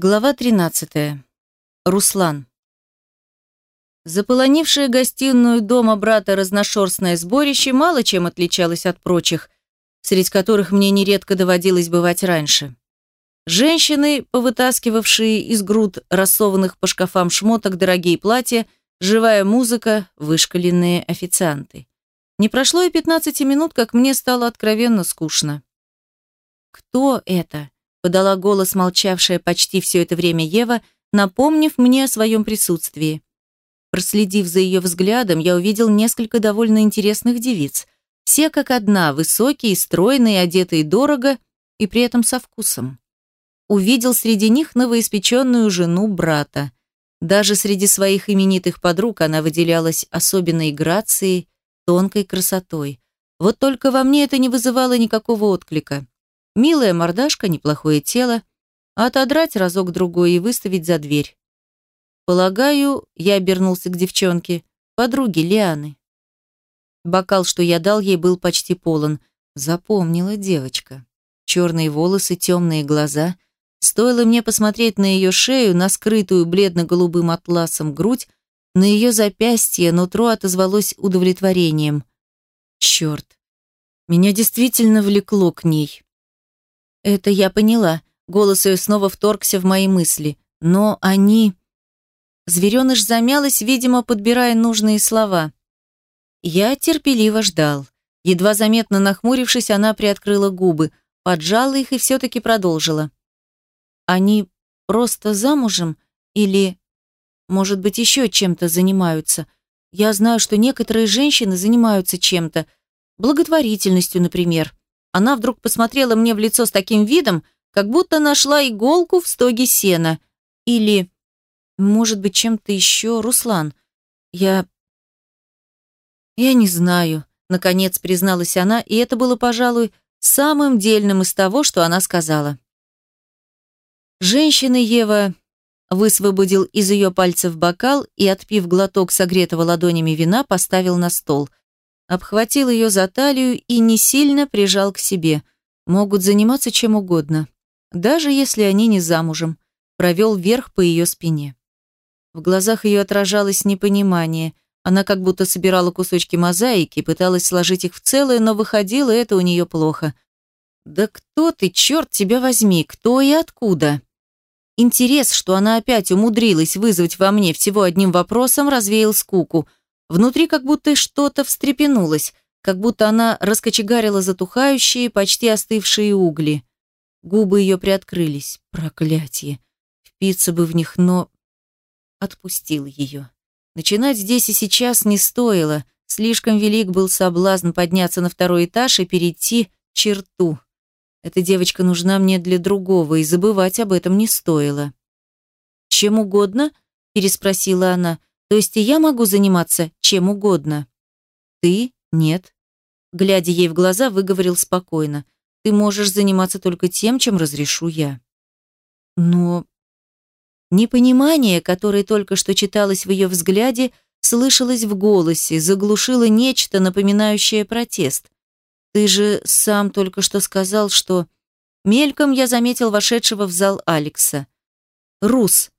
Глава 13. Руслан. Заполонившее гостиную дома брата разношерстное сборище мало чем отличалось от прочих, среди которых мне нередко доводилось бывать раньше. Женщины, повытаскивавшие из груд рассованных по шкафам шмоток дорогие платья, живая музыка, вышкаленные официанты. Не прошло и 15 минут, как мне стало откровенно скучно. «Кто это?» Подала голос молчавшая почти все это время Ева, напомнив мне о своем присутствии. Проследив за ее взглядом, я увидел несколько довольно интересных девиц. Все как одна, высокие, стройные, одетые дорого и при этом со вкусом. Увидел среди них новоиспеченную жену брата. Даже среди своих именитых подруг она выделялась особенной грацией, тонкой красотой. Вот только во мне это не вызывало никакого отклика. Милая мордашка, неплохое тело, отодрать разок-другой и выставить за дверь. Полагаю, я обернулся к девчонке, подруге Лианы. Бокал, что я дал ей, был почти полон. Запомнила девочка. Черные волосы, темные глаза. Стоило мне посмотреть на ее шею, на скрытую бледно-голубым атласом грудь, на ее запястье, нутро отозвалось удовлетворением. Черт, меня действительно влекло к ней. Это я поняла. Голос ее снова вторгся в мои мысли. Но они... Звереныш замялась, видимо, подбирая нужные слова. Я терпеливо ждал. Едва заметно нахмурившись, она приоткрыла губы, поджала их и все-таки продолжила. Они просто замужем или, может быть, еще чем-то занимаются? Я знаю, что некоторые женщины занимаются чем-то, благотворительностью, например. Она вдруг посмотрела мне в лицо с таким видом, как будто нашла иголку в стоге сена. Или, может быть, чем-то еще, Руслан. Я... Я не знаю, наконец призналась она, и это было, пожалуй, самым дельным из того, что она сказала. Женщина Ева высвободил из ее пальцев бокал и, отпив глоток согретого ладонями вина, поставил на стол обхватил ее за талию и не сильно прижал к себе. Могут заниматься чем угодно, даже если они не замужем. Провел вверх по ее спине. В глазах ее отражалось непонимание. Она как будто собирала кусочки мозаики, пыталась сложить их в целое, но выходило это у нее плохо. «Да кто ты, черт тебя возьми, кто и откуда?» Интерес, что она опять умудрилась вызвать во мне всего одним вопросом, развеял скуку – Внутри как будто что-то встрепенулось, как будто она раскочегарила затухающие, почти остывшие угли. Губы ее приоткрылись. Проклятие. Впиться бы в них, но... Отпустил ее. Начинать здесь и сейчас не стоило. Слишком велик был соблазн подняться на второй этаж и перейти черту. Эта девочка нужна мне для другого, и забывать об этом не стоило. «Чем угодно?» – переспросила она. То есть и я могу заниматься чем угодно. Ты нет. Глядя ей в глаза, выговорил спокойно. Ты можешь заниматься только тем, чем разрешу я. Но непонимание, которое только что читалось в ее взгляде, слышалось в голосе, заглушило нечто, напоминающее протест. Ты же сам только что сказал, что... Мельком я заметил вошедшего в зал Алекса. «Рус,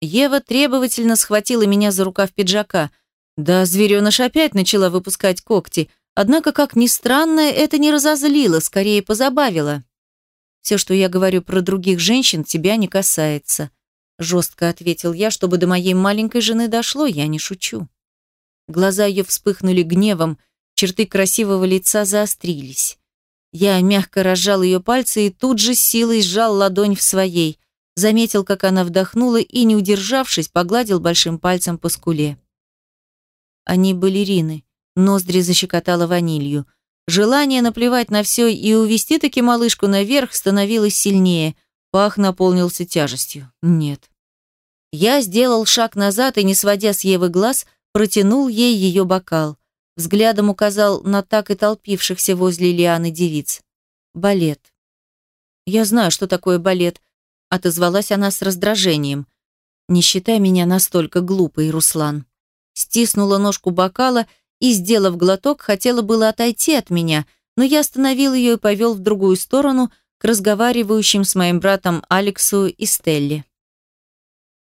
Ева требовательно схватила меня за рукав пиджака. Да, звереныш опять начала выпускать когти, однако, как ни странно, это не разозлило, скорее позабавило. «Все, что я говорю про других женщин, тебя не касается», жестко ответил я, чтобы до моей маленькой жены дошло, я не шучу. Глаза ее вспыхнули гневом, черты красивого лица заострились. Я мягко разжал ее пальцы и тут же силой сжал ладонь в своей заметил, как она вдохнула и, не удержавшись, погладил большим пальцем по скуле. Они балерины, ноздри защекотала ванилью. Желание наплевать на все и увести таки малышку наверх становилось сильнее. Пах наполнился тяжестью. Нет. Я сделал шаг назад и, не сводя с Евы глаз, протянул ей ее бокал. Взглядом указал на так и толпившихся возле Лианы девиц. Балет. Я знаю, что такое балет, Отозвалась она с раздражением. «Не считай меня настолько глупой, Руслан». Стиснула ножку бокала и, сделав глоток, хотела было отойти от меня, но я остановил ее и повел в другую сторону к разговаривающим с моим братом Алексу и Стелле.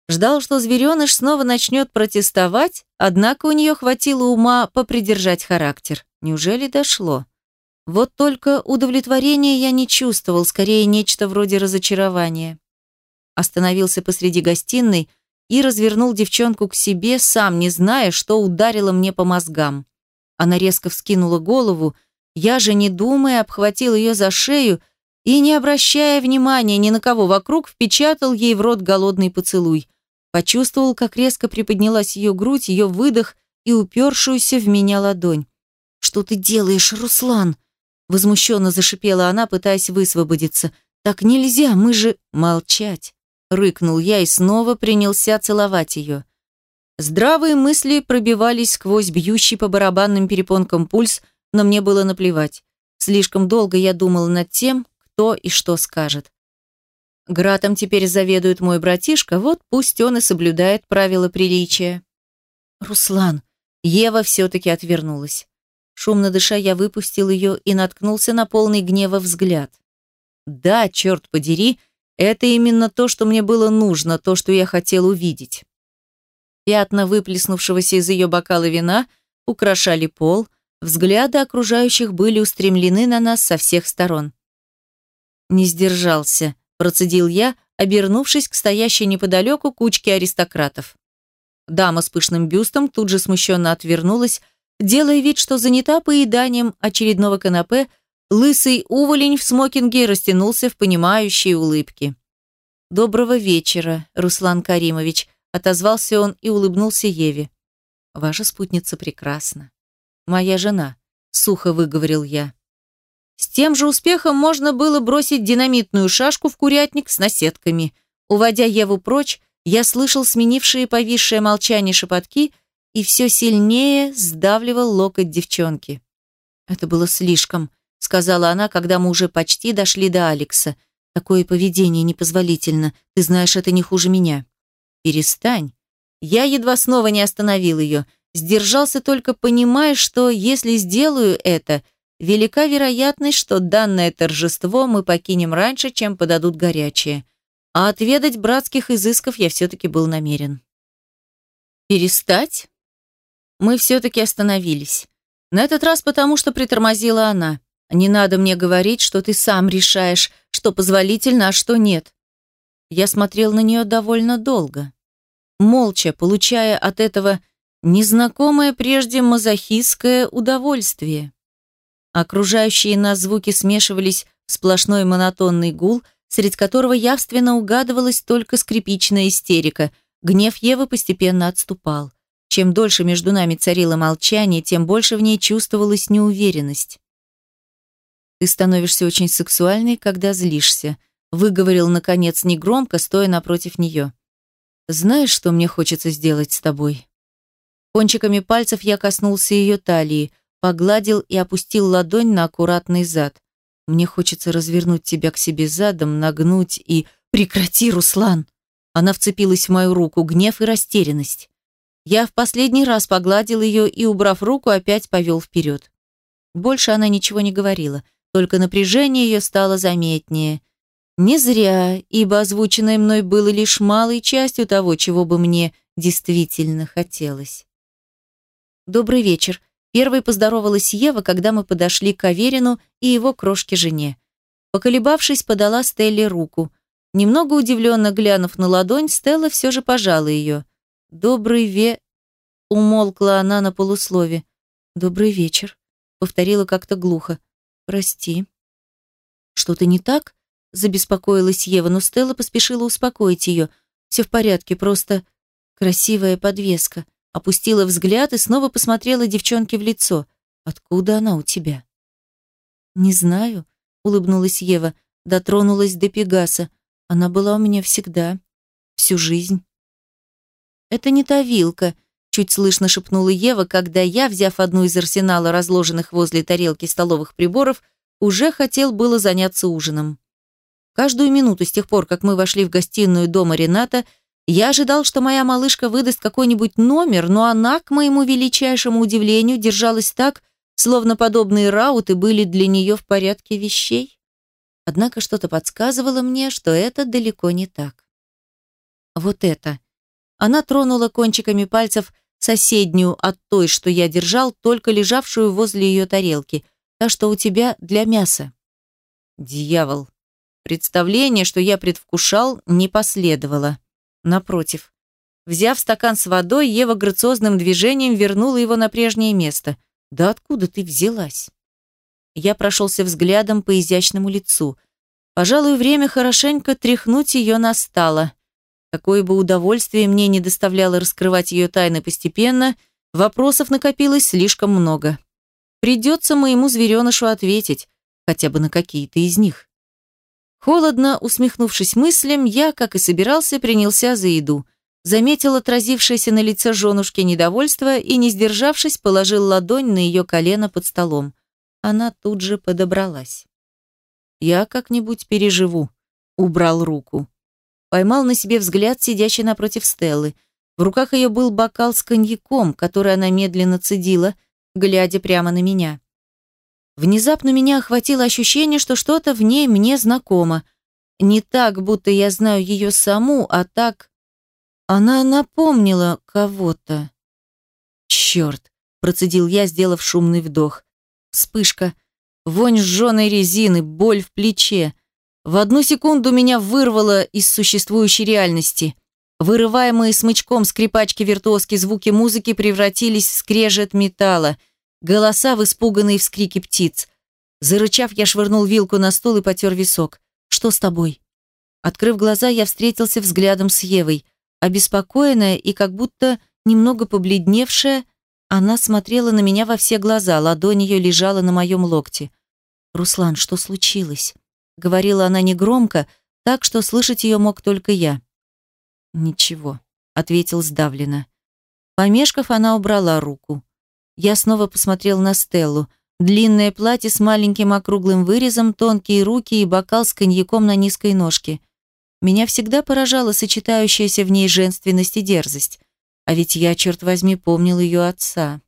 Ждал, что звереныш снова начнет протестовать, однако у нее хватило ума попридержать характер. Неужели дошло? Вот только удовлетворения я не чувствовал, скорее нечто вроде разочарования. Остановился посреди гостиной и развернул девчонку к себе, сам не зная, что ударило мне по мозгам. Она резко вскинула голову, я же, не думая, обхватил ее за шею и, не обращая внимания ни на кого вокруг, впечатал ей в рот голодный поцелуй. Почувствовал, как резко приподнялась ее грудь, ее выдох и упершуюся в меня ладонь. «Что ты делаешь, Руслан?» Возмущенно зашипела она, пытаясь высвободиться. «Так нельзя, мы же...» «Молчать!» Рыкнул я и снова принялся целовать ее. Здравые мысли пробивались сквозь бьющий по барабанным перепонкам пульс, но мне было наплевать. Слишком долго я думал над тем, кто и что скажет. Гратом теперь заведует мой братишка, вот пусть он и соблюдает правила приличия. Руслан, Ева все-таки отвернулась. Шумно дыша, я выпустил ее и наткнулся на полный гнева взгляд. Да, черт подери, это именно то, что мне было нужно, то, что я хотел увидеть. Пятна выплеснувшегося из ее бокала вина украшали пол, взгляды окружающих были устремлены на нас со всех сторон. Не сдержался, процедил я, обернувшись к стоящей неподалеку кучке аристократов. Дама с пышным бюстом тут же смущенно отвернулась, Делая вид, что занята поеданием очередного канапе, лысый уволень в смокинге растянулся в понимающей улыбке. «Доброго вечера, Руслан Каримович», – отозвался он и улыбнулся Еве. «Ваша спутница прекрасна. Моя жена», – сухо выговорил я. С тем же успехом можно было бросить динамитную шашку в курятник с наседками. Уводя Еву прочь, я слышал сменившие повисшее молчание шепотки – и все сильнее сдавливал локоть девчонки. «Это было слишком», — сказала она, когда мы уже почти дошли до Алекса. «Такое поведение непозволительно. Ты знаешь, это не хуже меня». «Перестань». Я едва снова не остановил ее. Сдержался только понимая, что если сделаю это, велика вероятность, что данное торжество мы покинем раньше, чем подадут горячее. А отведать братских изысков я все-таки был намерен. «Перестать?» Мы все-таки остановились. На этот раз потому, что притормозила она. Не надо мне говорить, что ты сам решаешь, что позволительно, а что нет. Я смотрел на нее довольно долго. Молча, получая от этого незнакомое прежде мазохистское удовольствие. Окружающие нас звуки смешивались в сплошной монотонный гул, среди которого явственно угадывалась только скрипичная истерика. Гнев Евы постепенно отступал. Чем дольше между нами царило молчание, тем больше в ней чувствовалась неуверенность. «Ты становишься очень сексуальной, когда злишься», выговорил, наконец, негромко, стоя напротив нее. «Знаешь, что мне хочется сделать с тобой?» Кончиками пальцев я коснулся ее талии, погладил и опустил ладонь на аккуратный зад. «Мне хочется развернуть тебя к себе задом, нагнуть и...» «Прекрати, Руслан!» Она вцепилась в мою руку, гнев и растерянность. Я в последний раз погладил ее и, убрав руку, опять повел вперед. Больше она ничего не говорила, только напряжение ее стало заметнее. Не зря, ибо озвученное мной было лишь малой частью того, чего бы мне действительно хотелось. «Добрый вечер», Первой поздоровалась Ева, когда мы подошли к Аверину и его крошке-жене. Поколебавшись, подала Стелле руку. Немного удивленно глянув на ладонь, Стелла все же пожала ее. «Добрый ве...» Умолкла она на полуслове. «Добрый вечер», — повторила как-то глухо. «Прости». «Что-то не так?» — забеспокоилась Ева, но Стелла поспешила успокоить ее. «Все в порядке, просто красивая подвеска». Опустила взгляд и снова посмотрела девчонке в лицо. «Откуда она у тебя?» «Не знаю», — улыбнулась Ева, дотронулась до Пегаса. «Она была у меня всегда, всю жизнь». «Это не та вилка», – чуть слышно шепнула Ева, когда я, взяв одну из арсенала разложенных возле тарелки столовых приборов, уже хотел было заняться ужином. Каждую минуту с тех пор, как мы вошли в гостиную дома Рената, я ожидал, что моя малышка выдаст какой-нибудь номер, но она, к моему величайшему удивлению, держалась так, словно подобные рауты были для нее в порядке вещей. Однако что-то подсказывало мне, что это далеко не так. Вот это Она тронула кончиками пальцев соседнюю от той, что я держал, только лежавшую возле ее тарелки. Та, что у тебя для мяса. Дьявол. Представление, что я предвкушал, не последовало. Напротив. Взяв стакан с водой, Ева грациозным движением вернула его на прежнее место. «Да откуда ты взялась?» Я прошелся взглядом по изящному лицу. Пожалуй, время хорошенько тряхнуть ее настало. Какое бы удовольствие мне не доставляло раскрывать ее тайны постепенно, вопросов накопилось слишком много. Придется моему зверенышу ответить, хотя бы на какие-то из них. Холодно усмехнувшись мыслям, я, как и собирался, принялся за еду. Заметил отразившееся на лице женушки недовольство и, не сдержавшись, положил ладонь на ее колено под столом. Она тут же подобралась. «Я как-нибудь переживу», — убрал руку. Поймал на себе взгляд, сидящий напротив Стеллы. В руках ее был бокал с коньяком, который она медленно цедила, глядя прямо на меня. Внезапно меня охватило ощущение, что что-то в ней мне знакомо. Не так, будто я знаю ее саму, а так... Она напомнила кого-то. «Черт!» – процедил я, сделав шумный вдох. Вспышка. Вонь сжженной резины, боль в плече. В одну секунду меня вырвало из существующей реальности. Вырываемые смычком скрипачки-виртуозки звуки музыки превратились в скрежет металла, голоса в испуганные вскрики птиц. Зарычав, я швырнул вилку на стол и потер висок. «Что с тобой?» Открыв глаза, я встретился взглядом с Евой. Обеспокоенная и как будто немного побледневшая, она смотрела на меня во все глаза, ладонь ее лежала на моем локте. «Руслан, что случилось?» Говорила она негромко, так что слышать ее мог только я. «Ничего», — ответил сдавленно. Помешков, она убрала руку. Я снова посмотрел на Стеллу. Длинное платье с маленьким округлым вырезом, тонкие руки и бокал с коньяком на низкой ножке. Меня всегда поражала сочетающаяся в ней женственность и дерзость. А ведь я, черт возьми, помнил ее отца.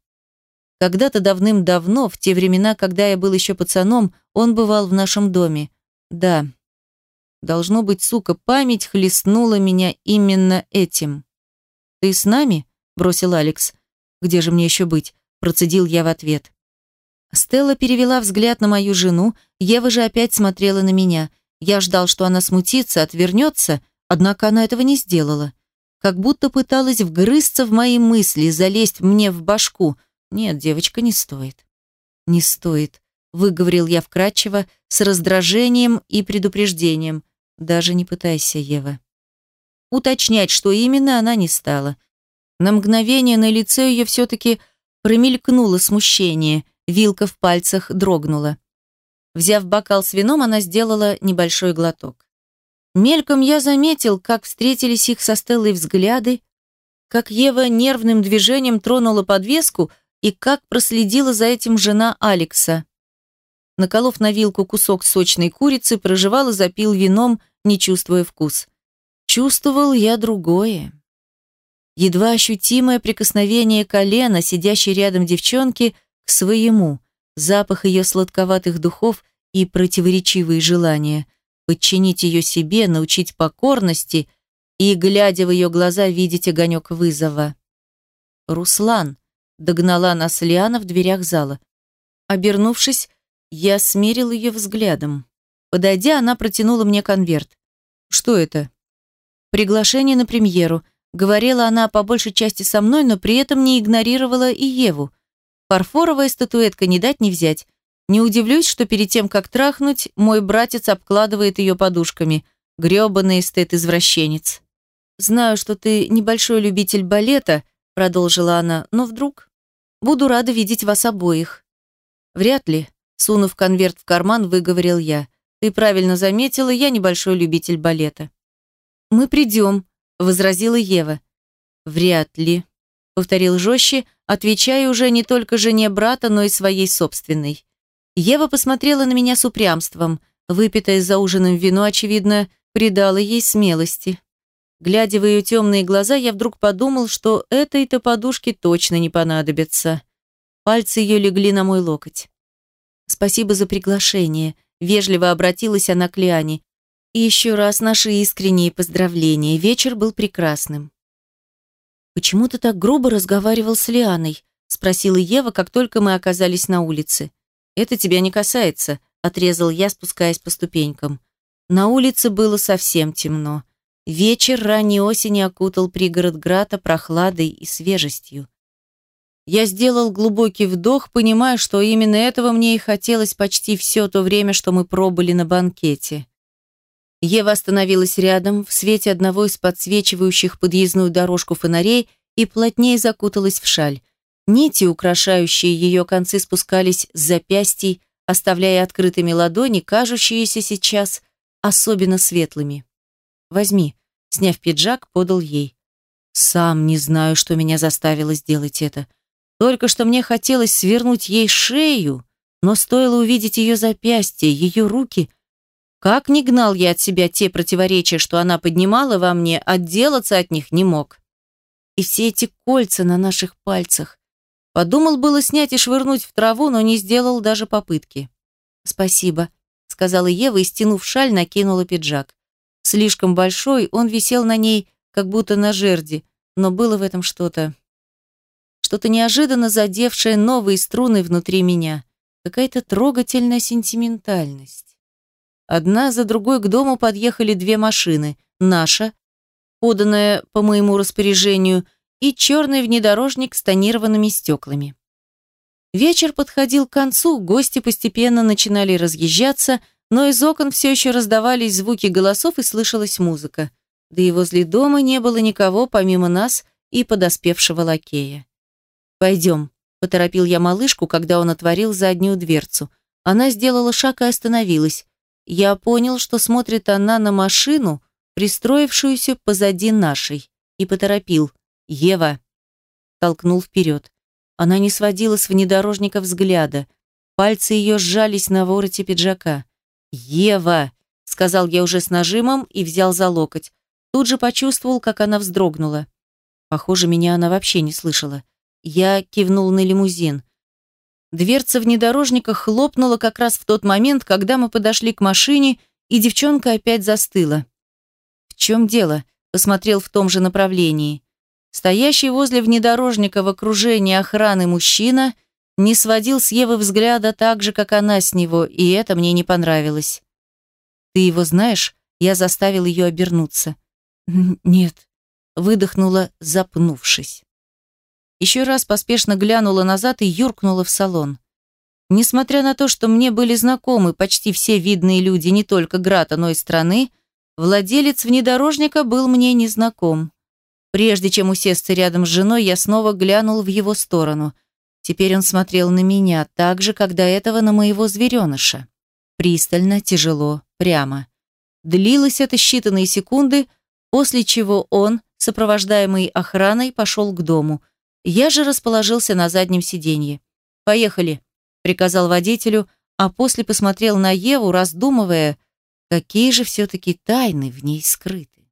Когда-то давным-давно, в те времена, когда я был еще пацаном, он бывал в нашем доме. Да. Должно быть, сука, память хлестнула меня именно этим. «Ты с нами?» – бросил Алекс. «Где же мне еще быть?» – процедил я в ответ. Стелла перевела взгляд на мою жену, Ева же опять смотрела на меня. Я ждал, что она смутится, отвернется, однако она этого не сделала. Как будто пыталась вгрызться в мои мысли, залезть мне в башку. Нет, девочка, не стоит. Не стоит выговорил я вкратчиво, с раздражением и предупреждением. Даже не пытайся, Ева. Уточнять, что именно, она не стала. На мгновение на лице ее все-таки промелькнуло смущение, вилка в пальцах дрогнула. Взяв бокал с вином, она сделала небольшой глоток. Мельком я заметил, как встретились их со Стеллой взгляды, как Ева нервным движением тронула подвеску и как проследила за этим жена Алекса наколов на вилку кусок сочной курицы, прожевал и запил вином, не чувствуя вкус. Чувствовал я другое. Едва ощутимое прикосновение колена, сидящей рядом девчонки, к своему, запах ее сладковатых духов и противоречивые желания подчинить ее себе, научить покорности и, глядя в ее глаза, видеть огонек вызова. «Руслан!» — догнала нас Лиана в дверях зала. Обернувшись, я смерил ее взглядом. Подойдя, она протянула мне конверт. «Что это?» «Приглашение на премьеру», Говорила она по большей части со мной, но при этом не игнорировала и Еву. Фарфоровая статуэтка не дать не взять. Не удивлюсь, что перед тем, как трахнуть, мой братец обкладывает ее подушками. Грёбаный эстет-извращенец. «Знаю, что ты небольшой любитель балета», продолжила она, «но вдруг буду рада видеть вас обоих». «Вряд ли», Сунув конверт в карман, выговорил я. «Ты правильно заметила, я небольшой любитель балета». «Мы придем», — возразила Ева. «Вряд ли», — повторил жестче, отвечая уже не только жене брата, но и своей собственной. Ева посмотрела на меня с упрямством. Выпитое за ужином вино, очевидно, придало ей смелости. Глядя в ее темные глаза, я вдруг подумал, что этой-то подушке точно не понадобится. Пальцы ее легли на мой локоть. Спасибо за приглашение. Вежливо обратилась она к Лиане. И еще раз наши искренние поздравления. Вечер был прекрасным. «Почему ты так грубо разговаривал с Лианой?» – спросила Ева, как только мы оказались на улице. «Это тебя не касается», – отрезал я, спускаясь по ступенькам. На улице было совсем темно. Вечер ранней осени окутал пригород Грата прохладой и свежестью. Я сделал глубокий вдох, понимая, что именно этого мне и хотелось почти все то время, что мы пробыли на банкете. Ева остановилась рядом, в свете одного из подсвечивающих подъездную дорожку фонарей и плотнее закуталась в шаль. Нити, украшающие ее концы, спускались с запястий, оставляя открытыми ладони, кажущиеся сейчас особенно светлыми. «Возьми», — сняв пиджак, подал ей. «Сам не знаю, что меня заставило сделать это. Только что мне хотелось свернуть ей шею, но стоило увидеть ее запястье, ее руки — как ни гнал я от себя те противоречия, что она поднимала во мне, отделаться от них не мог. И все эти кольца на наших пальцах. Подумал было снять и швырнуть в траву, но не сделал даже попытки. «Спасибо», — сказала Ева и, стянув шаль, накинула пиджак. Слишком большой, он висел на ней, как будто на жерди, но было в этом что-то... Что-то неожиданно задевшее новые струны внутри меня. Какая-то трогательная сентиментальность. Одна за другой к дому подъехали две машины. Наша, поданная по моему распоряжению, и черный внедорожник с тонированными стеклами. Вечер подходил к концу, гости постепенно начинали разъезжаться, но из окон все еще раздавались звуки голосов и слышалась музыка. Да и возле дома не было никого, помимо нас и подоспевшего лакея. «Пойдем», — поторопил я малышку, когда он отворил заднюю дверцу. Она сделала шаг и остановилась. Я понял, что смотрит она на машину, пристроившуюся позади нашей, и поторопил. «Ева!» Толкнул вперед. Она не сводила с внедорожника взгляда. Пальцы ее сжались на вороте пиджака. «Ева!» — сказал я уже с нажимом и взял за локоть. Тут же почувствовал, как она вздрогнула. Похоже, меня она вообще не слышала. Я кивнул на лимузин. Дверца внедорожника хлопнула как раз в тот момент, когда мы подошли к машине, и девчонка опять застыла. «В чем дело?» – посмотрел в том же направлении. Стоящий возле внедорожника в окружении охраны мужчина не сводил с Евы взгляда так же, как она с него, и это мне не понравилось. «Ты его знаешь?» Я заставил ее обернуться. «Нет», – выдохнула, запнувшись. Еще раз поспешно глянула назад и юркнула в салон. Несмотря на то, что мне были знакомы почти все видные люди не только Грата, но и страны, владелец внедорожника был мне незнаком. Прежде чем усесться рядом с женой, я снова глянул в его сторону. Теперь он смотрел на меня, так же, как до этого на моего звереныша. Пристально, тяжело, прямо. Длилось это считанные секунды, после чего он, сопровождаемый охраной, пошел к дому – я же расположился на заднем сиденье. «Поехали», — приказал водителю, а после посмотрел на Еву, раздумывая, какие же все-таки тайны в ней скрыты.